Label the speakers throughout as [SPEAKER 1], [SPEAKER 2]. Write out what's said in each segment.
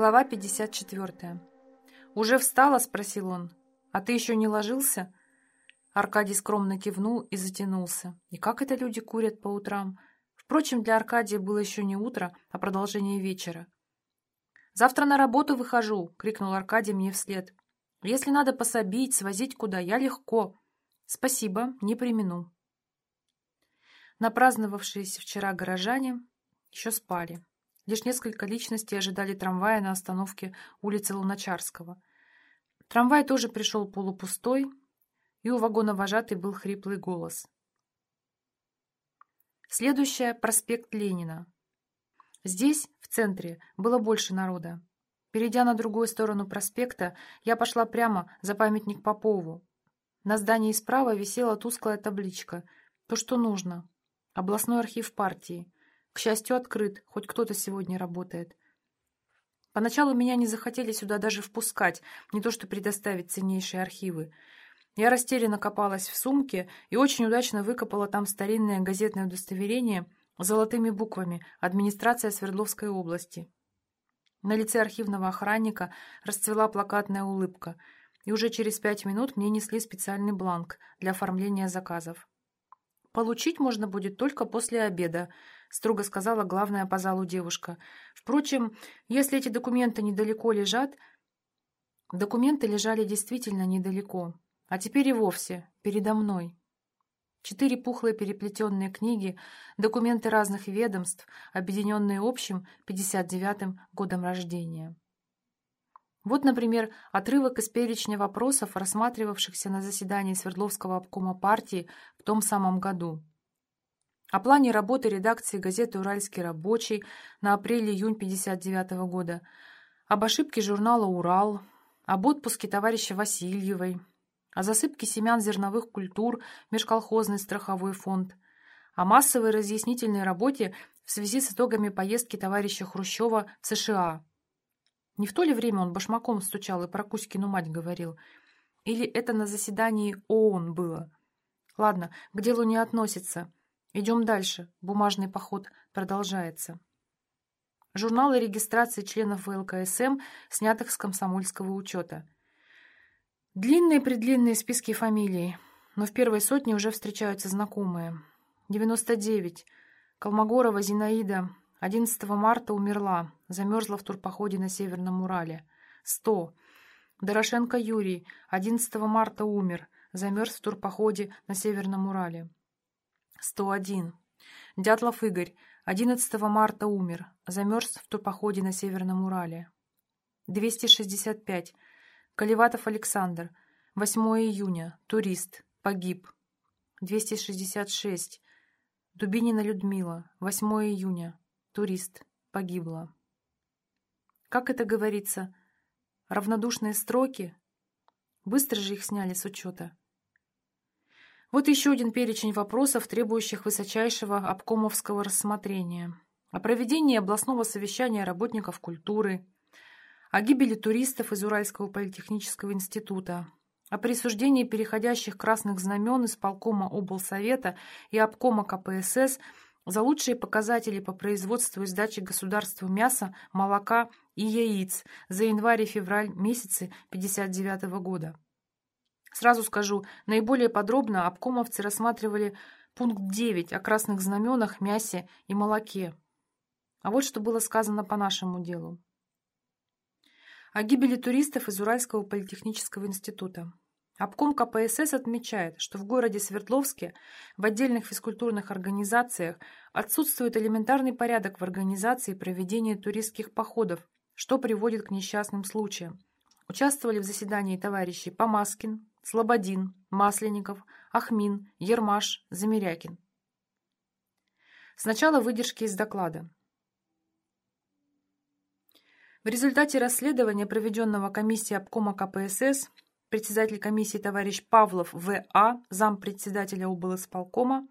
[SPEAKER 1] Глава 54. «Уже встала?» — спросил он. «А ты еще не ложился?» Аркадий скромно кивнул и затянулся. И как это люди курят по утрам? Впрочем, для Аркадия было еще не утро, а продолжение вечера. «Завтра на работу выхожу!» — крикнул Аркадий мне вслед. «Если надо пособить, свозить куда, я легко. Спасибо, не примену». Напраздновавшиеся вчера горожане еще спали. Лишь несколько личностей ожидали трамвая на остановке улицы Луначарского. Трамвай тоже пришел полупустой, и у вагона вожатый был хриплый голос. Следующая — проспект Ленина. Здесь, в центре, было больше народа. Перейдя на другую сторону проспекта, я пошла прямо за памятник Попову. На здании справа висела тусклая табличка «То, что нужно». Областной архив партии. К счастью, открыт, хоть кто-то сегодня работает. Поначалу меня не захотели сюда даже впускать, не то что предоставить ценнейшие архивы. Я растерянно копалась в сумке и очень удачно выкопала там старинное газетное удостоверение золотыми буквами «Администрация Свердловской области». На лице архивного охранника расцвела плакатная улыбка, и уже через пять минут мне несли специальный бланк для оформления заказов. Получить можно будет только после обеда, — строго сказала главная по залу девушка. «Впрочем, если эти документы недалеко лежат...» Документы лежали действительно недалеко, а теперь и вовсе передо мной. Четыре пухлые переплетенные книги, документы разных ведомств, объединенные общим 59-м годом рождения. Вот, например, отрывок из перечня вопросов, рассматривавшихся на заседании Свердловского обкома партии в том самом году о плане работы редакции газеты «Уральский рабочий» на апрель-июнь 1959 года, об ошибке журнала «Урал», об отпуске товарища Васильевой, о засыпке семян зерновых культур в межколхозный страховой фонд, о массовой разъяснительной работе в связи с итогами поездки товарища Хрущева в США. Не в то ли время он башмаком стучал и про Кузькину мать говорил? Или это на заседании ООН было? Ладно, к делу не относится. Идем дальше. Бумажный поход продолжается. Журналы регистрации членов ВЛКСМ, снятых с комсомольского учета. Длинные-предлинные списки фамилий, но в первой сотне уже встречаются знакомые. 99. Колмогорова Зинаида. 11 марта умерла, замерзла в турпоходе на Северном Урале. 100. Дорошенко Юрий. 11 марта умер, замерз в турпоходе на Северном Урале. 101. Дятлов Игорь. 11 марта умер. Замерз в турпоходе на Северном Урале. 265. Колеватов Александр. 8 июня. Турист. Погиб. 266. Дубинина Людмила. 8 июня. Турист. Погибла. Как это говорится? Равнодушные строки? Быстро же их сняли с учета. Вот еще один перечень вопросов, требующих высочайшего обкомовского рассмотрения. О проведении областного совещания работников культуры, о гибели туристов из Уральского политехнического института, о присуждении переходящих красных знамен из полкома облсовета и обкома КПСС за лучшие показатели по производству и сдаче государству мяса, молока и яиц за январь и февраль месяцы 1959 года. Сразу скажу, наиболее подробно обкомовцы рассматривали пункт 9 о красных знаменах, мясе и молоке. А вот что было сказано по нашему делу. О гибели туристов из Уральского политехнического института. Обком КПСС отмечает, что в городе Свердловске в отдельных физкультурных организациях отсутствует элементарный порядок в организации проведения туристских походов, что приводит к несчастным случаям. Участвовали в заседании товарищи Помаскин, Слободин, Масленников, Ахмин, Ермаш, Замерякин. Сначала выдержки из доклада. В результате расследования, проведенного комиссией обкома КПСС, председатель комиссии товарищ Павлов В.А., зампредседателя облсполкома,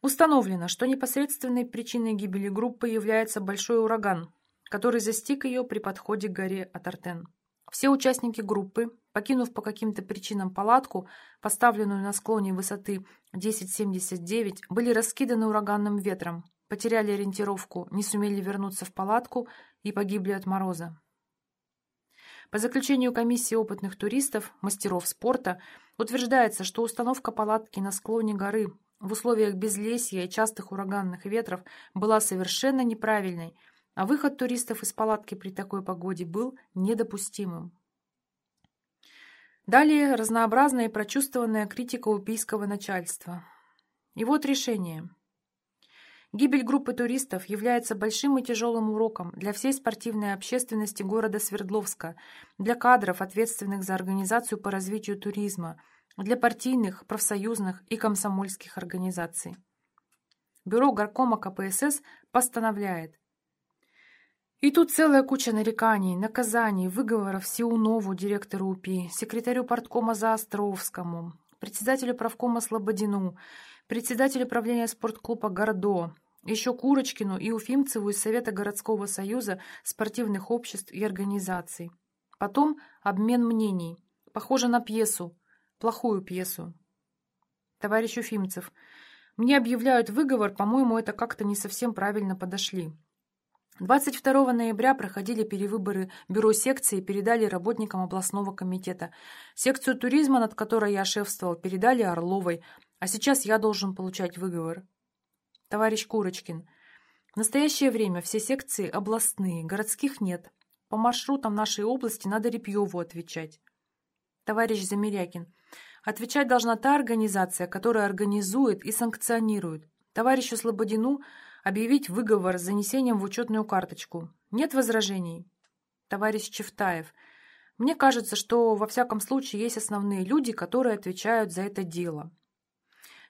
[SPEAKER 1] установлено, что непосредственной причиной гибели группы является большой ураган, который застиг ее при подходе к горе Атартен. Все участники группы, покинув по каким-то причинам палатку, поставленную на склоне высоты 10,79, были раскиданы ураганным ветром, потеряли ориентировку, не сумели вернуться в палатку и погибли от мороза. По заключению комиссии опытных туристов, мастеров спорта, утверждается, что установка палатки на склоне горы в условиях безлесья и частых ураганных ветров была совершенно неправильной, а выход туристов из палатки при такой погоде был недопустимым. Далее разнообразная и прочувствованная критика упийского начальства. И вот решение. Гибель группы туристов является большим и тяжелым уроком для всей спортивной общественности города Свердловска, для кадров, ответственных за организацию по развитию туризма, для партийных, профсоюзных и комсомольских организаций. Бюро горкома КПСС постановляет и тут целая куча нареканий, наказаний, выговоров Сиунову, директору УПИ, секретарю порткома Заостровскому, председателю правкома Слободину, председателю правления спортклуба «Гордо», еще Курочкину и Уфимцеву из Совета городского союза спортивных обществ и организаций. Потом обмен мнений. Похоже на пьесу. Плохую пьесу. Товарищ Уфимцев, мне объявляют выговор, по-моему, это как-то не совсем правильно подошли. 22 ноября проходили перевыборы бюро секции и передали работникам областного комитета. Секцию туризма, над которой я шефствовал, передали Орловой, а сейчас я должен получать выговор. Товарищ Курочкин, в настоящее время все секции областные, городских нет. По маршрутам нашей области надо Репьеву отвечать. Товарищ Замерякин, отвечать должна та организация, которая организует и санкционирует. Товарищу Слободину Объявить выговор с занесением в учетную карточку. Нет возражений? Товарищ Чевтаев. Мне кажется, что во всяком случае есть основные люди, которые отвечают за это дело.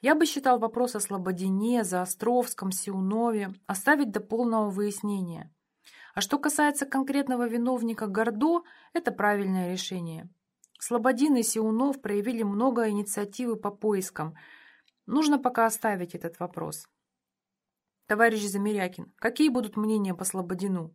[SPEAKER 1] Я бы считал вопрос о Слободине, Заостровском, Сиунове оставить до полного выяснения. А что касается конкретного виновника Гордо, это правильное решение. Слободин и Сиунов проявили много инициативы по поискам. Нужно пока оставить этот вопрос. Товарищ Замерякин, какие будут мнения по Слободину?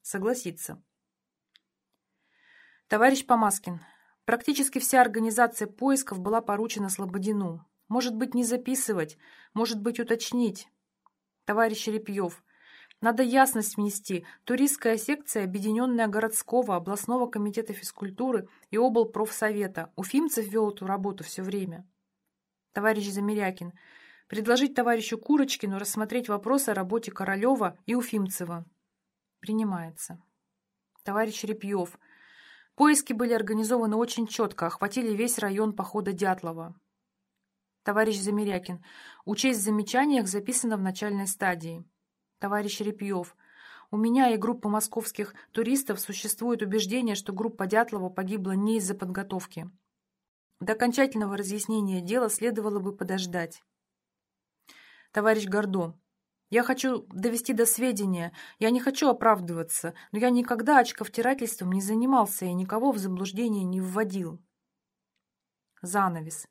[SPEAKER 1] Согласиться. Товарищ Помаскин, практически вся организация поисков была поручена Слободину. Может быть, не записывать, может быть, уточнить. Товарищ Репьев, надо ясность внести. Туристская секция, объединенная городского, областного комитета физкультуры и облпрофсовета. Уфимцев вел эту работу все время. Товарищ Замерякин, Предложить товарищу Курочкину рассмотреть вопрос о работе Королева и Уфимцева. Принимается. Товарищ Репьев. Поиски были организованы очень четко, охватили весь район похода Дятлова. Товарищ Замерякин. Учесть замечаниях записано в начальной стадии. Товарищ Репьев. У меня и группы московских туристов существует убеждение, что группа Дятлова погибла не из-за подготовки. До окончательного разъяснения дела следовало бы подождать товарищ Гордо. Я хочу довести до сведения, я не хочу оправдываться, но я никогда очковтирательством не занимался и никого в заблуждение не вводил. Занавес.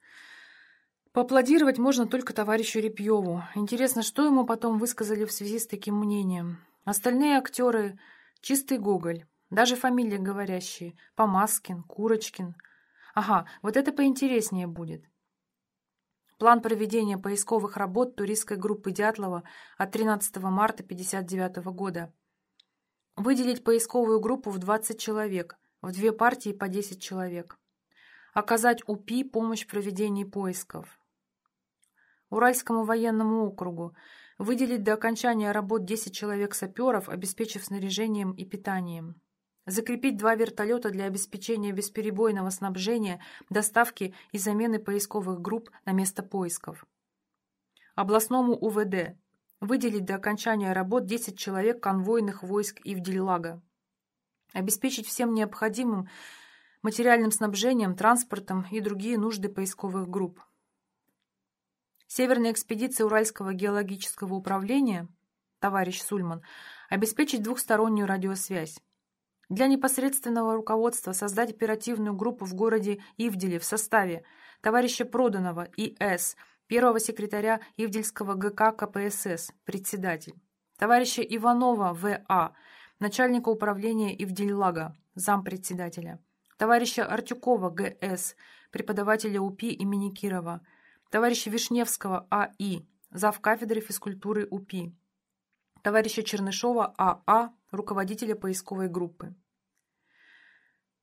[SPEAKER 1] Поаплодировать можно только товарищу Репьеву. Интересно, что ему потом высказали в связи с таким мнением. Остальные актеры — чистый гоголь, даже фамилии говорящие — Помаскин, Курочкин. Ага, вот это поинтереснее будет. План проведения поисковых работ туристской группы Дятлова от 13 марта 1959 года. Выделить поисковую группу в 20 человек, в две партии по 10 человек. Оказать УПИ помощь в проведении поисков. Уральскому военному округу выделить до окончания работ 10 человек саперов, обеспечив снаряжением и питанием. Закрепить два вертолета для обеспечения бесперебойного снабжения, доставки и замены поисковых групп на место поисков. Областному УВД выделить до окончания работ 10 человек конвойных войск Ивделилага. Обеспечить всем необходимым материальным снабжением, транспортом и другие нужды поисковых групп. Северная экспедиция Уральского геологического управления, товарищ Сульман, обеспечить двухстороннюю радиосвязь. Для непосредственного руководства создать оперативную группу в городе Ивделе в составе товарища Проданова И.С., первого секретаря Ивдельского ГК КПСС, председатель, товарища Иванова В.А., начальника управления Ивдельлага, зампредседателя, товарища Артюкова Г.С., преподавателя УПИ имени Кирова, товарища Вишневского А.И., зав. кафедры физкультуры УПИ, товарища Чернышова А.А., руководителя поисковой группы.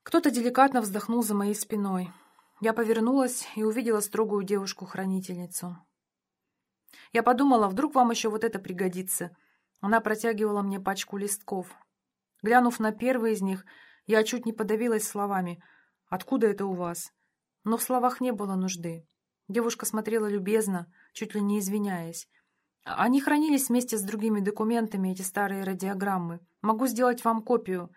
[SPEAKER 1] Кто-то деликатно вздохнул за моей спиной. Я повернулась и увидела строгую девушку-хранительницу. Я подумала, вдруг вам еще вот это пригодится. Она протягивала мне пачку листков. Глянув на первый из них, я чуть не подавилась словами «Откуда это у вас?». Но в словах не было нужды. Девушка смотрела любезно, чуть ли не извиняясь. Они хранились вместе с другими документами, эти старые радиограммы. Могу сделать вам копию.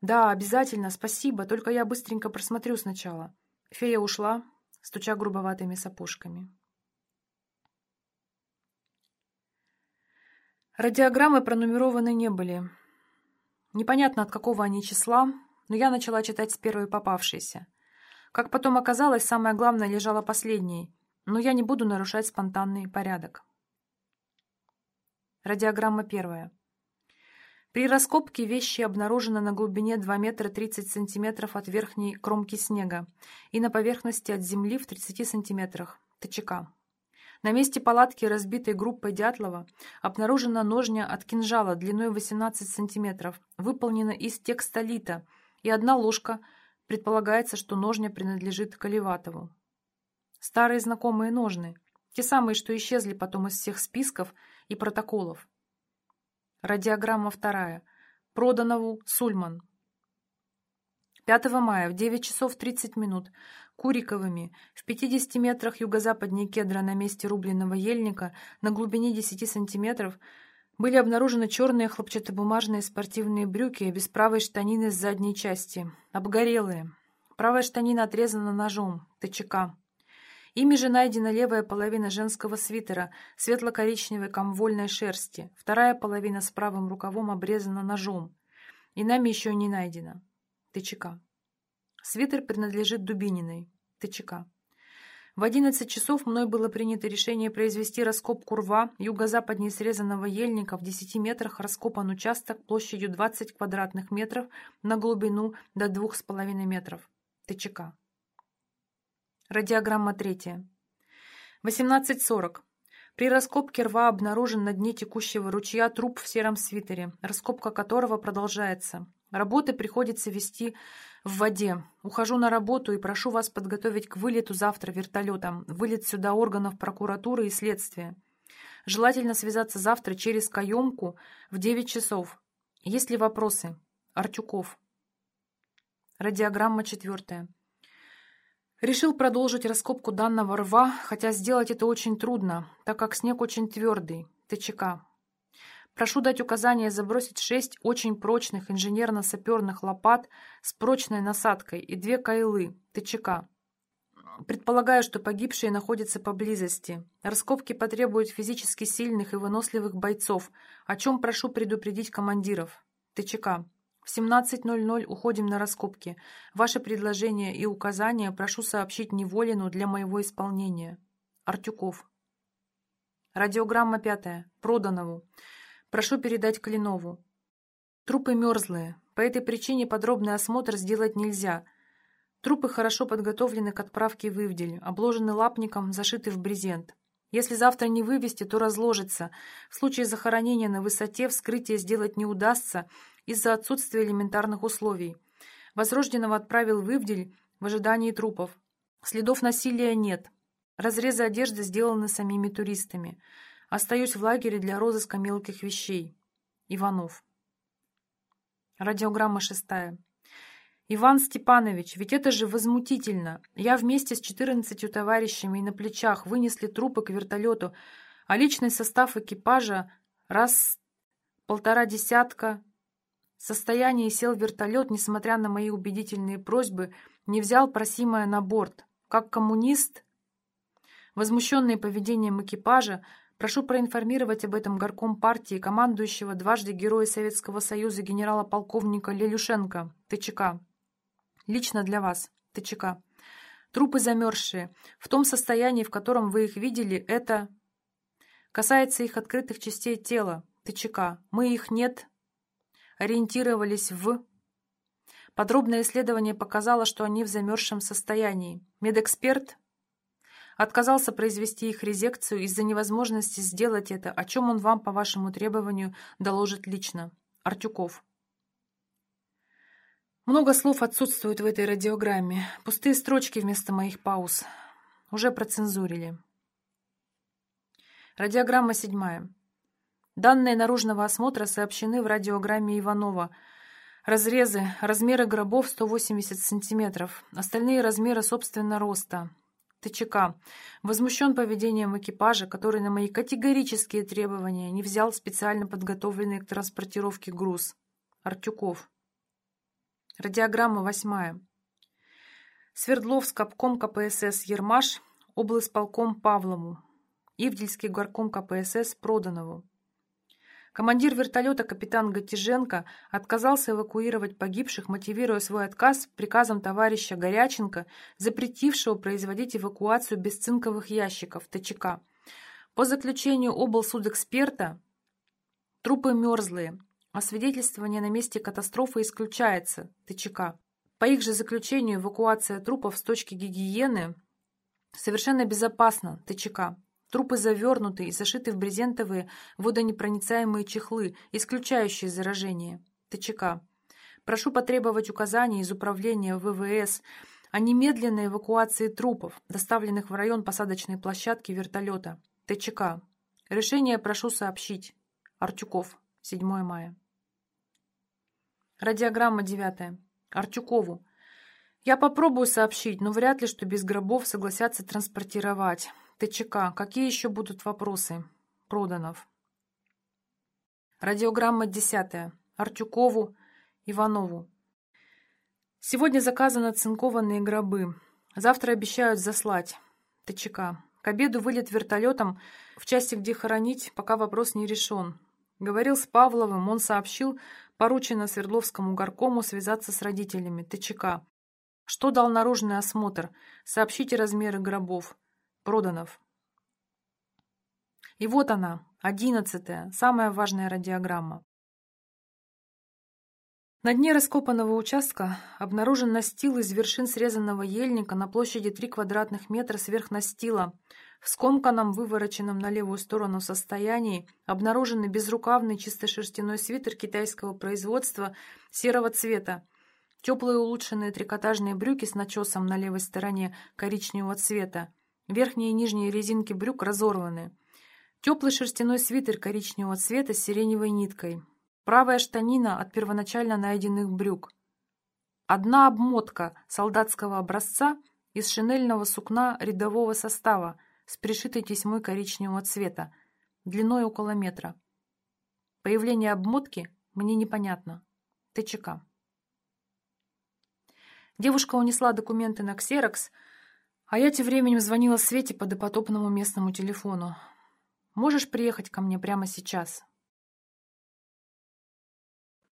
[SPEAKER 1] Да, обязательно, спасибо, только я быстренько просмотрю сначала. Фея ушла, стуча грубоватыми сапожками. Радиограммы пронумерованы не были. Непонятно, от какого они числа, но я начала читать с первой попавшейся. Как потом оказалось, самое главное лежало последней, но я не буду нарушать спонтанный порядок. Радиограмма первая. При раскопке вещи обнаружено на глубине 2 метра 30 сантиметров от верхней кромки снега и на поверхности от земли в 30 сантиметрах ТЧК. На месте палатки, разбитой группой Дятлова, обнаружена ножня от кинжала длиной 18 сантиметров, выполнена из текстолита, и одна ложка, предполагается, что ножня принадлежит Каливатову. Старые знакомые ножны, те самые, что исчезли потом из всех списков и протоколов. Радиограмма вторая. Проданову Сульман. 5 мая в 9 часов 30 минут Куриковыми в 50 метрах юго-западнее кедра на месте рубленного ельника на глубине 10 сантиметров были обнаружены черные хлопчатобумажные спортивные брюки без правой штанины с задней части, обгорелые. Правая штанина отрезана ножом, ТЧК. Ими же найдена левая половина женского свитера светло-коричневой комвольной шерсти, вторая половина с правым рукавом обрезана ножом. И нами еще не найдена. ТЧК. Свитер принадлежит Дубининой. ТЧК. В 11 часов мной было принято решение произвести раскопку рва юго-западнее срезанного ельника в 10 метрах раскопан участок площадью 20 квадратных метров на глубину до 2,5 метров. ТЧК. Радиограмма третья. 18.40. При раскопке рва обнаружен на дне текущего ручья труп в сером свитере, раскопка которого продолжается. Работы приходится вести в воде. Ухожу на работу и прошу вас подготовить к вылету завтра вертолетом. Вылет сюда органов прокуратуры и следствия. Желательно связаться завтра через каемку в 9 часов. Есть ли вопросы? Артюков. Радиограмма четвертая. Решил продолжить раскопку данного рва, хотя сделать это очень трудно, так как снег очень твердый. ТЧК. Прошу дать указание забросить шесть очень прочных инженерно-саперных лопат с прочной насадкой и две кайлы ТЧК. Предполагаю, что погибшие находятся поблизости. Раскопки потребуют физически сильных и выносливых бойцов, о чем прошу предупредить командиров. ТЧК. В 17.00 уходим на раскопки. Ваши предложения и указания прошу сообщить Неволину для моего исполнения. Артюков. Радиограмма пятая. Проданову. Прошу передать Клинову. Трупы мерзлые. По этой причине подробный осмотр сделать нельзя. Трупы хорошо подготовлены к отправке в Ивдель, обложены лапником, зашиты в брезент. Если завтра не вывести, то разложится. В случае захоронения на высоте вскрытие сделать не удастся, из-за отсутствия элементарных условий. Возрожденного отправил в Ивдель в ожидании трупов. Следов насилия нет. Разрезы одежды сделаны самими туристами. Остаюсь в лагере для розыска мелких вещей. Иванов. Радиограмма шестая. «Иван Степанович, ведь это же возмутительно. Я вместе с четырнадцатью товарищами и на плечах вынесли трупы к вертолету, а личный состав экипажа раз полтора десятка состоянии сел вертолет, несмотря на мои убедительные просьбы, не взял просимое на борт. Как коммунист, возмущенный поведением экипажа, прошу проинформировать об этом горком партии командующего дважды Героя Советского Союза генерала-полковника Лелюшенко, ТЧК. Лично для вас, ТЧК. Трупы замерзшие. В том состоянии, в котором вы их видели, это... Касается их открытых частей тела, ТЧК. Мы их нет, ориентировались в... Подробное исследование показало, что они в замерзшем состоянии. Медэксперт отказался произвести их резекцию из-за невозможности сделать это, о чем он вам по вашему требованию доложит лично. Артюков. Много слов отсутствует в этой радиограмме. Пустые строчки вместо моих пауз. Уже процензурили. Радиограмма седьмая. Данные наружного осмотра сообщены в радиограмме Иванова. Разрезы, размеры гробов 180 сантиметров, остальные размеры собственно роста. ТЧК. Возмущен поведением экипажа, который на мои категорические требования не взял специально подготовленный к транспортировке груз. Артюков. Радиограмма восьмая. Свердловск, обком КПСС Ермаш, облсполком Павлову. Ивдельский горком КПСС Проданову. Командир вертолета капитан Гатиженко отказался эвакуировать погибших, мотивируя свой отказ приказом товарища Горяченко, запретившего производить эвакуацию без цинковых ящиков ТЧК. По заключению облсудэксперта, трупы мерзлые, а свидетельствование на месте катастрофы исключается ТЧК. По их же заключению, эвакуация трупов с точки гигиены совершенно безопасна ТЧК. Трупы завернуты и зашиты в брезентовые водонепроницаемые чехлы, исключающие заражение. ТЧК. Прошу потребовать указаний из управления ВВС о немедленной эвакуации трупов, доставленных в район посадочной площадки вертолета. ТЧК. Решение прошу сообщить. Артюков. 7 мая. Радиограмма 9. Артюкову. Я попробую сообщить, но вряд ли, что без гробов согласятся транспортировать. ТЧК. Какие еще будут вопросы? Проданов. Радиограмма 10. Артюкову, Иванову. Сегодня заказаны оцинкованные гробы. Завтра обещают заслать. ТЧК. К обеду вылет вертолетом в части, где хоронить, пока вопрос не решен. Говорил с Павловым, он сообщил, поручено Свердловскому горкому связаться с родителями. ТЧК. Что дал наружный осмотр? Сообщите размеры гробов. Проданов. И вот она, одиннадцатая, самая важная радиограмма. На дне раскопанного участка обнаружен настил из вершин срезанного ельника на площади 3 квадратных метра сверх настила. В скомканном, вывороченном на левую сторону состоянии обнаружены безрукавный чистошерстяной свитер китайского производства серого цвета, теплые улучшенные трикотажные брюки с начесом на левой стороне коричневого цвета, Верхние и нижние резинки брюк разорваны. Теплый шерстяной свитер коричневого цвета с сиреневой ниткой. Правая штанина от первоначально найденных брюк. Одна обмотка солдатского образца из шинельного сукна рядового состава с пришитой тесьмой коричневого цвета, длиной около метра. Появление обмотки мне непонятно. ТЧК. Девушка унесла документы на ксерокс, а я тем временем звонила Свете по допотопному местному телефону. «Можешь приехать ко мне прямо сейчас?»